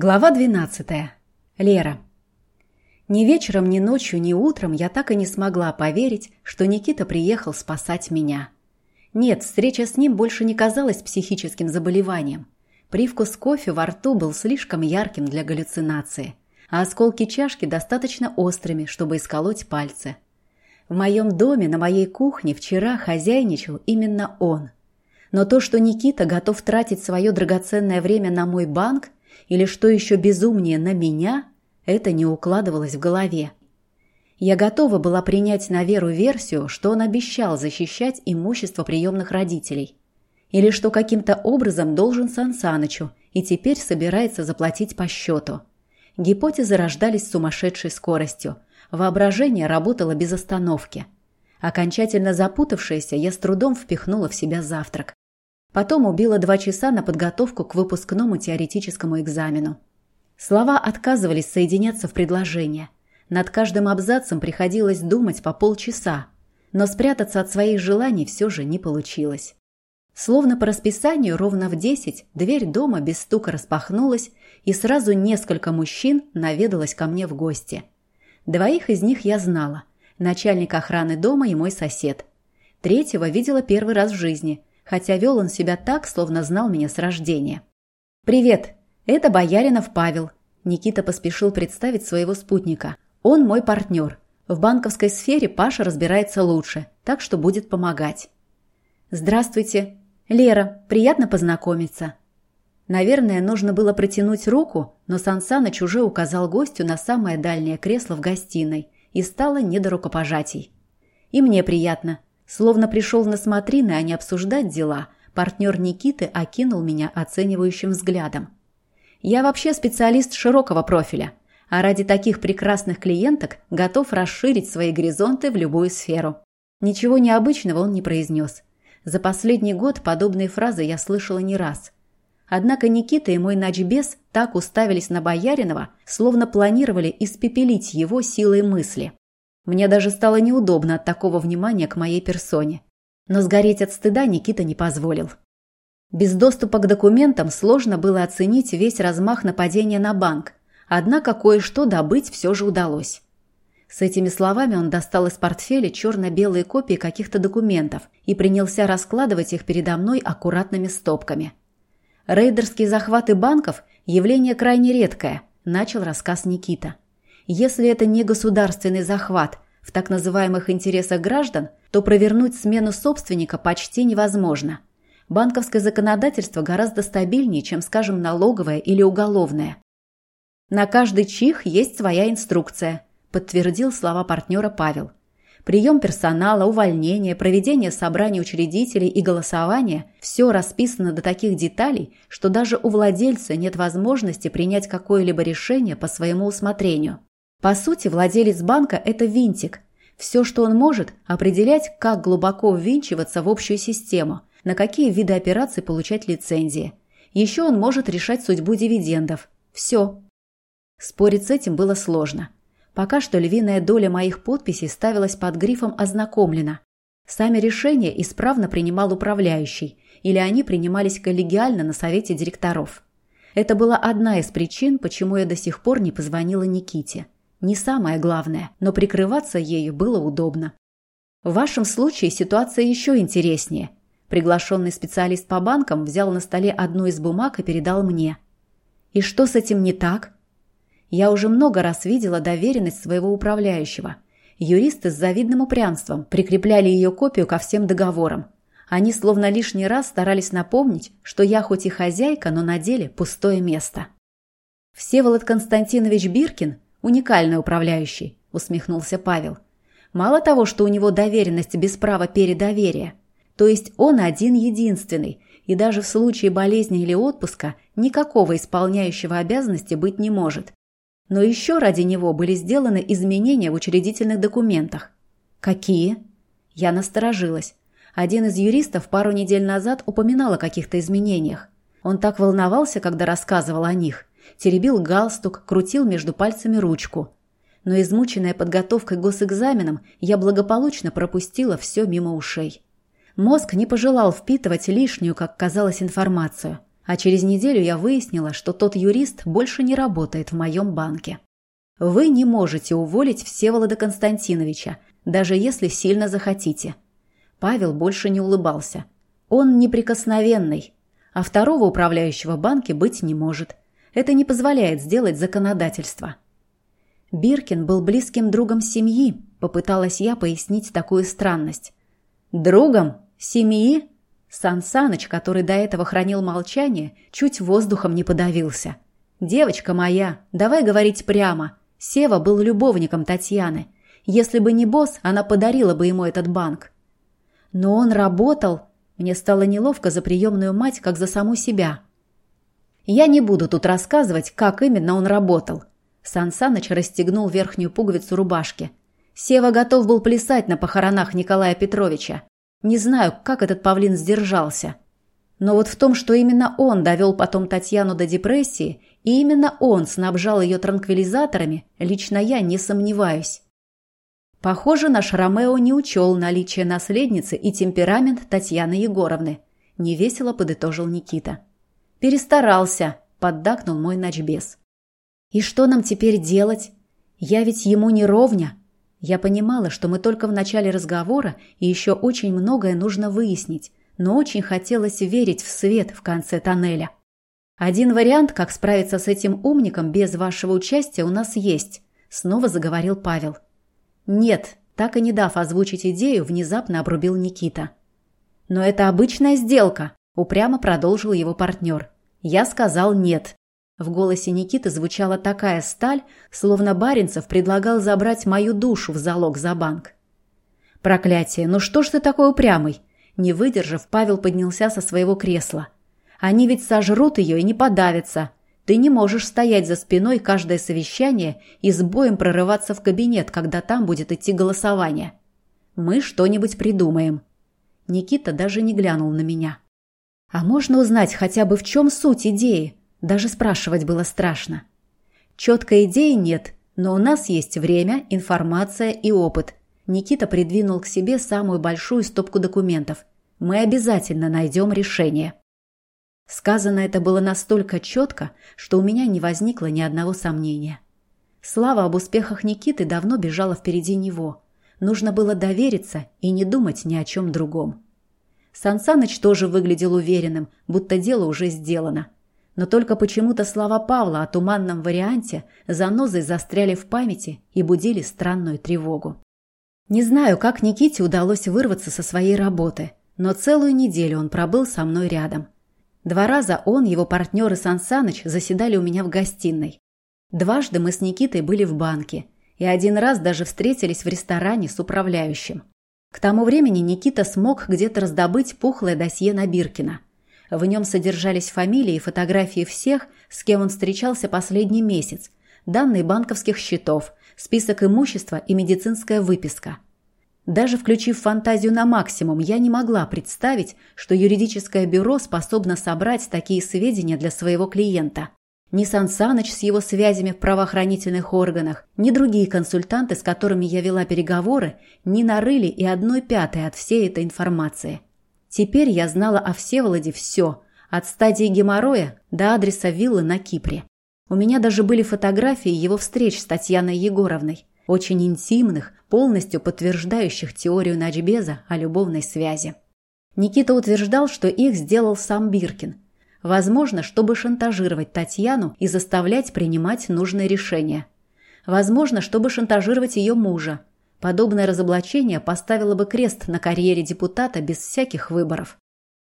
Глава 12. Лера. Ни вечером, ни ночью, ни утром я так и не смогла поверить, что Никита приехал спасать меня. Нет, встреча с ним больше не казалась психическим заболеванием. Привкус кофе во рту был слишком ярким для галлюцинации, а осколки чашки достаточно острыми, чтобы исколоть пальцы. В моем доме, на моей кухне вчера хозяйничал именно он. Но то, что Никита готов тратить свое драгоценное время на мой банк, или, что еще безумнее, на меня, это не укладывалось в голове. Я готова была принять на веру версию, что он обещал защищать имущество приемных родителей. Или что каким-то образом должен Сан Санычу и теперь собирается заплатить по счету. Гипотезы рождались с сумасшедшей скоростью. Воображение работало без остановки. Окончательно запутавшаяся, я с трудом впихнула в себя завтрак. Потом убила два часа на подготовку к выпускному теоретическому экзамену. Слова отказывались соединяться в предложение. Над каждым абзацем приходилось думать по полчаса, но спрятаться от своих желаний все же не получилось. Словно по расписанию, ровно в десять дверь дома без стука распахнулась, и сразу несколько мужчин наведалось ко мне в гости. Двоих из них я знала – начальник охраны дома и мой сосед. Третьего видела первый раз в жизни – хотя вел он себя так, словно знал меня с рождения. «Привет, это Бояринов Павел». Никита поспешил представить своего спутника. «Он мой партнер. В банковской сфере Паша разбирается лучше, так что будет помогать». «Здравствуйте. Лера, приятно познакомиться». Наверное, нужно было протянуть руку, но Сан Саныч уже указал гостю на самое дальнее кресло в гостиной и стало не до рукопожатий. «И мне приятно. Словно пришел на смотрины, а не обсуждать дела, партнер Никиты окинул меня оценивающим взглядом. «Я вообще специалист широкого профиля, а ради таких прекрасных клиенток готов расширить свои горизонты в любую сферу». Ничего необычного он не произнес. За последний год подобные фразы я слышала не раз. Однако Никита и мой начбес так уставились на Бояринова, словно планировали испепелить его силой мысли. Мне даже стало неудобно от такого внимания к моей персоне. Но сгореть от стыда Никита не позволил. Без доступа к документам сложно было оценить весь размах нападения на банк, однако кое-что добыть все же удалось. С этими словами он достал из портфеля черно-белые копии каких-то документов и принялся раскладывать их передо мной аккуратными стопками. «Рейдерские захваты банков – явление крайне редкое», – начал рассказ Никита. Если это не государственный захват в так называемых интересах граждан, то провернуть смену собственника почти невозможно. Банковское законодательство гораздо стабильнее, чем, скажем, налоговое или уголовное. На каждый чих есть своя инструкция, подтвердил слова партнера Павел. Прием персонала, увольнение, проведение собраний учредителей и голосование – все расписано до таких деталей, что даже у владельца нет возможности принять какое-либо решение по своему усмотрению. По сути, владелец банка – это винтик. Все, что он может, определять, как глубоко ввинчиваться в общую систему, на какие виды операций получать лицензии. Еще он может решать судьбу дивидендов. Все. Спорить с этим было сложно. Пока что львиная доля моих подписей ставилась под грифом «ознакомлено». Сами решения исправно принимал управляющий, или они принимались коллегиально на совете директоров. Это была одна из причин, почему я до сих пор не позвонила Никите. Не самое главное, но прикрываться ею было удобно. В вашем случае ситуация еще интереснее. Приглашенный специалист по банкам взял на столе одну из бумаг и передал мне. И что с этим не так? Я уже много раз видела доверенность своего управляющего. Юристы с завидным упрямством прикрепляли ее копию ко всем договорам. Они словно лишний раз старались напомнить, что я хоть и хозяйка, но на деле пустое место. Всеволод Константинович Биркин Уникальный управляющий, усмехнулся Павел. Мало того, что у него доверенность без права передоверия, то есть он один-единственный, и даже в случае болезни или отпуска никакого исполняющего обязанности быть не может. Но еще ради него были сделаны изменения в учредительных документах. Какие? Я насторожилась. Один из юристов пару недель назад упоминал о каких-то изменениях. Он так волновался, когда рассказывал о них теребил галстук, крутил между пальцами ручку. Но измученная подготовкой к госэкзаменам, я благополучно пропустила все мимо ушей. Мозг не пожелал впитывать лишнюю, как казалось, информацию. А через неделю я выяснила, что тот юрист больше не работает в моем банке. Вы не можете уволить Всеволода Константиновича, даже если сильно захотите. Павел больше не улыбался. Он неприкосновенный, а второго управляющего банки быть не может. Это не позволяет сделать законодательство. Биркин был близким другом семьи, попыталась я пояснить такую странность. Другом? Семьи? Сан Саныч, который до этого хранил молчание, чуть воздухом не подавился. «Девочка моя, давай говорить прямо. Сева был любовником Татьяны. Если бы не босс, она подарила бы ему этот банк. Но он работал. Мне стало неловко за приемную мать, как за саму себя. Я не буду тут рассказывать, как именно он работал. Сан Саныч расстегнул верхнюю пуговицу рубашки. Сева готов был плясать на похоронах Николая Петровича. Не знаю, как этот павлин сдержался. Но вот в том, что именно он довел потом Татьяну до депрессии, и именно он снабжал ее транквилизаторами, лично я не сомневаюсь. Похоже, наш Ромео не учел наличие наследницы и темперамент Татьяны Егоровны. Невесело подытожил Никита. «Перестарался», – поддакнул мой ночбес. «И что нам теперь делать? Я ведь ему не ровня». Я понимала, что мы только в начале разговора и еще очень многое нужно выяснить, но очень хотелось верить в свет в конце тоннеля. «Один вариант, как справиться с этим умником без вашего участия, у нас есть», – снова заговорил Павел. «Нет», – так и не дав озвучить идею, внезапно обрубил Никита. «Но это обычная сделка», – упрямо продолжил его партнер. «Я сказал нет». В голосе Никиты звучала такая сталь, словно Баринцев предлагал забрать мою душу в залог за банк. «Проклятие, ну что ж ты такой упрямый?» Не выдержав, Павел поднялся со своего кресла. «Они ведь сожрут ее и не подавятся. Ты не можешь стоять за спиной каждое совещание и с боем прорываться в кабинет, когда там будет идти голосование. Мы что-нибудь придумаем». Никита даже не глянул на меня. «А можно узнать хотя бы в чем суть идеи?» Даже спрашивать было страшно. Четкой идеи нет, но у нас есть время, информация и опыт. Никита придвинул к себе самую большую стопку документов. Мы обязательно найдем решение. Сказано это было настолько четко, что у меня не возникло ни одного сомнения. Слава об успехах Никиты давно бежала впереди него. Нужно было довериться и не думать ни о чем другом. Сансаныч тоже выглядел уверенным, будто дело уже сделано. Но только почему-то слова Павла о туманном варианте занозой застряли в памяти и будили странную тревогу. Не знаю, как Никите удалось вырваться со своей работы, но целую неделю он пробыл со мной рядом. Два раза он, его партнер и Сан Саныч заседали у меня в гостиной. Дважды мы с Никитой были в банке, и один раз даже встретились в ресторане с управляющим. К тому времени Никита смог где-то раздобыть пухлое досье на Биркина. В нем содержались фамилии и фотографии всех, с кем он встречался последний месяц, данные банковских счетов, список имущества и медицинская выписка. Даже включив фантазию на максимум, я не могла представить, что юридическое бюро способно собрать такие сведения для своего клиента. Ни Сан Саныч с его связями в правоохранительных органах, ни другие консультанты, с которыми я вела переговоры, не нарыли и одной пятой от всей этой информации. Теперь я знала о Всеволоде все, от стадии геморроя до адреса виллы на Кипре. У меня даже были фотографии его встреч с Татьяной Егоровной, очень интимных, полностью подтверждающих теорию Ночбеза о любовной связи. Никита утверждал, что их сделал сам Биркин. Возможно, чтобы шантажировать Татьяну и заставлять принимать нужные решения. Возможно, чтобы шантажировать ее мужа. Подобное разоблачение поставило бы крест на карьере депутата без всяких выборов.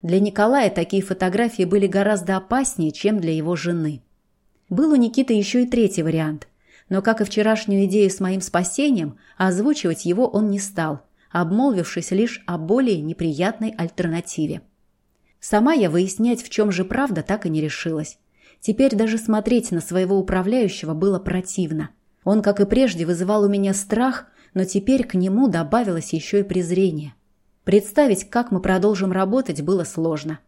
Для Николая такие фотографии были гораздо опаснее, чем для его жены. Был у Никиты еще и третий вариант. Но, как и вчерашнюю идею с моим спасением, озвучивать его он не стал, обмолвившись лишь о более неприятной альтернативе. Сама я выяснять, в чем же правда, так и не решилась. Теперь даже смотреть на своего управляющего было противно. Он, как и прежде, вызывал у меня страх, но теперь к нему добавилось еще и презрение. Представить, как мы продолжим работать, было сложно.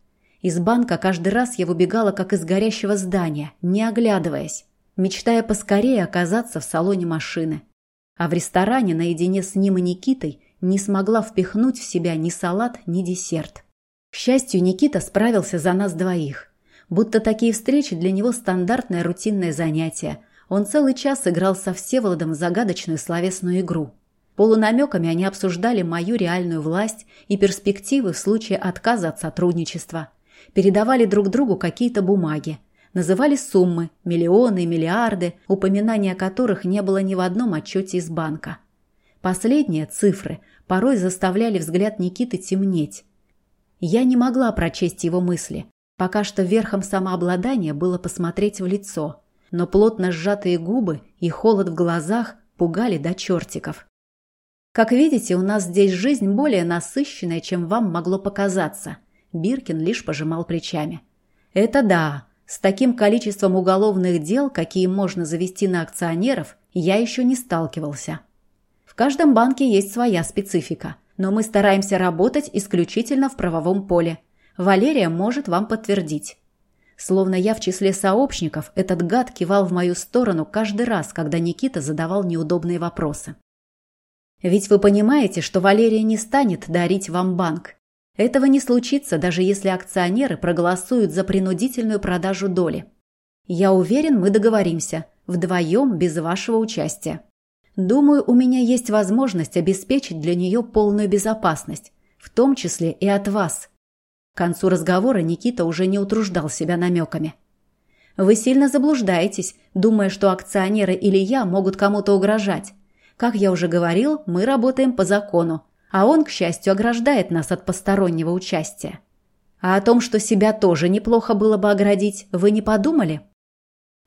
Из банка каждый раз я выбегала, как из горящего здания, не оглядываясь, мечтая поскорее оказаться в салоне машины. А в ресторане наедине с ним и Никитой не смогла впихнуть в себя ни салат, ни десерт. К счастью, Никита справился за нас двоих. Будто такие встречи для него стандартное рутинное занятие. Он целый час играл со Всеволодом загадочную словесную игру. Полунамеками они обсуждали мою реальную власть и перспективы в случае отказа от сотрудничества. Передавали друг другу какие-то бумаги. Называли суммы – миллионы, миллиарды, упоминания которых не было ни в одном отчете из банка. Последние цифры порой заставляли взгляд Никиты темнеть. Я не могла прочесть его мысли. Пока что верхом самообладания было посмотреть в лицо. Но плотно сжатые губы и холод в глазах пугали до чертиков. Как видите, у нас здесь жизнь более насыщенная, чем вам могло показаться. Биркин лишь пожимал плечами. Это да, с таким количеством уголовных дел, какие можно завести на акционеров, я еще не сталкивался. В каждом банке есть своя специфика, но мы стараемся работать исключительно в правовом поле. Валерия может вам подтвердить. Словно я в числе сообщников, этот гад кивал в мою сторону каждый раз, когда Никита задавал неудобные вопросы. Ведь вы понимаете, что Валерия не станет дарить вам банк. Этого не случится, даже если акционеры проголосуют за принудительную продажу доли. Я уверен, мы договоримся. Вдвоем, без вашего участия. Думаю, у меня есть возможность обеспечить для нее полную безопасность, в том числе и от вас. К концу разговора Никита уже не утруждал себя намеками. Вы сильно заблуждаетесь, думая, что акционеры или я могут кому-то угрожать. Как я уже говорил, мы работаем по закону, а он, к счастью, ограждает нас от постороннего участия. А о том, что себя тоже неплохо было бы оградить, вы не подумали?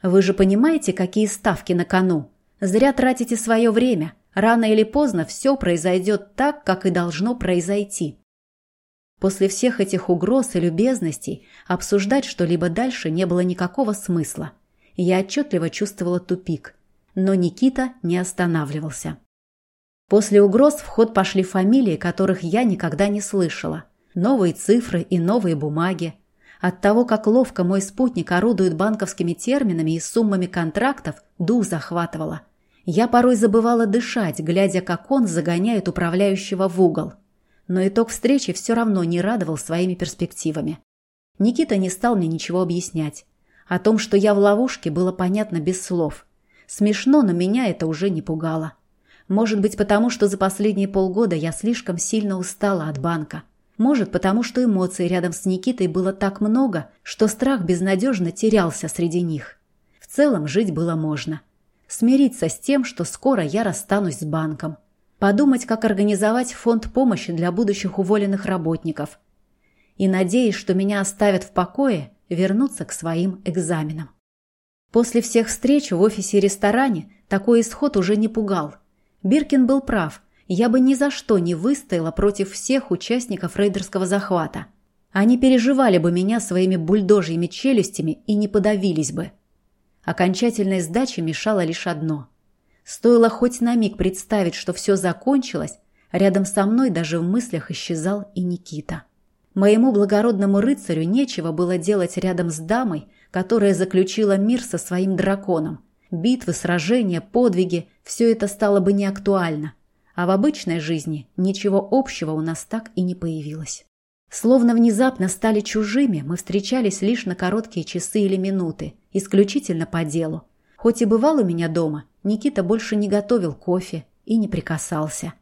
Вы же понимаете, какие ставки на кону? Зря тратите свое время. Рано или поздно все произойдет так, как и должно произойти. После всех этих угроз и любезностей обсуждать что-либо дальше не было никакого смысла. Я отчетливо чувствовала тупик. Но Никита не останавливался. После угроз в ход пошли фамилии, которых я никогда не слышала. Новые цифры и новые бумаги. От того, как ловко мой спутник орудует банковскими терминами и суммами контрактов, дух захватывало. Я порой забывала дышать, глядя, как он загоняет управляющего в угол. Но итог встречи все равно не радовал своими перспективами. Никита не стал мне ничего объяснять. О том, что я в ловушке, было понятно без слов. Смешно, но меня это уже не пугало. Может быть, потому что за последние полгода я слишком сильно устала от банка. Может, потому что эмоций рядом с Никитой было так много, что страх безнадежно терялся среди них. В целом жить было можно смириться с тем, что скоро я расстанусь с банком, подумать, как организовать фонд помощи для будущих уволенных работников и, надеясь, что меня оставят в покое, вернуться к своим экзаменам. После всех встреч в офисе и ресторане такой исход уже не пугал. Биркин был прав, я бы ни за что не выстояла против всех участников рейдерского захвата. Они переживали бы меня своими бульдожьими челюстями и не подавились бы. Окончательной сдаче мешало лишь одно. Стоило хоть на миг представить, что все закончилось, рядом со мной даже в мыслях исчезал и Никита. Моему благородному рыцарю нечего было делать рядом с дамой, которая заключила мир со своим драконом. Битвы, сражения, подвиги – все это стало бы неактуально. А в обычной жизни ничего общего у нас так и не появилось. Словно внезапно стали чужими, мы встречались лишь на короткие часы или минуты, исключительно по делу. Хоть и бывал у меня дома, Никита больше не готовил кофе и не прикасался.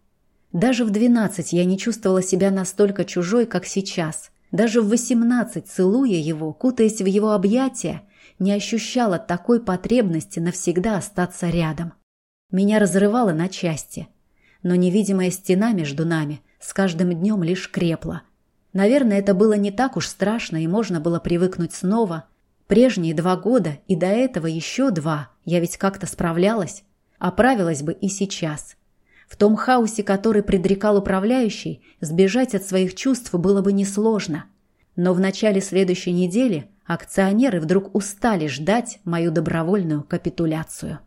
Даже в двенадцать я не чувствовала себя настолько чужой, как сейчас. Даже в восемнадцать, целуя его, кутаясь в его объятия, не ощущала такой потребности навсегда остаться рядом. Меня разрывало на части. Но невидимая стена между нами с каждым днем лишь крепла – Наверное, это было не так уж страшно, и можно было привыкнуть снова. Прежние два года и до этого еще два, я ведь как-то справлялась. Оправилась бы и сейчас. В том хаосе, который предрекал управляющий, сбежать от своих чувств было бы несложно. Но в начале следующей недели акционеры вдруг устали ждать мою добровольную капитуляцию.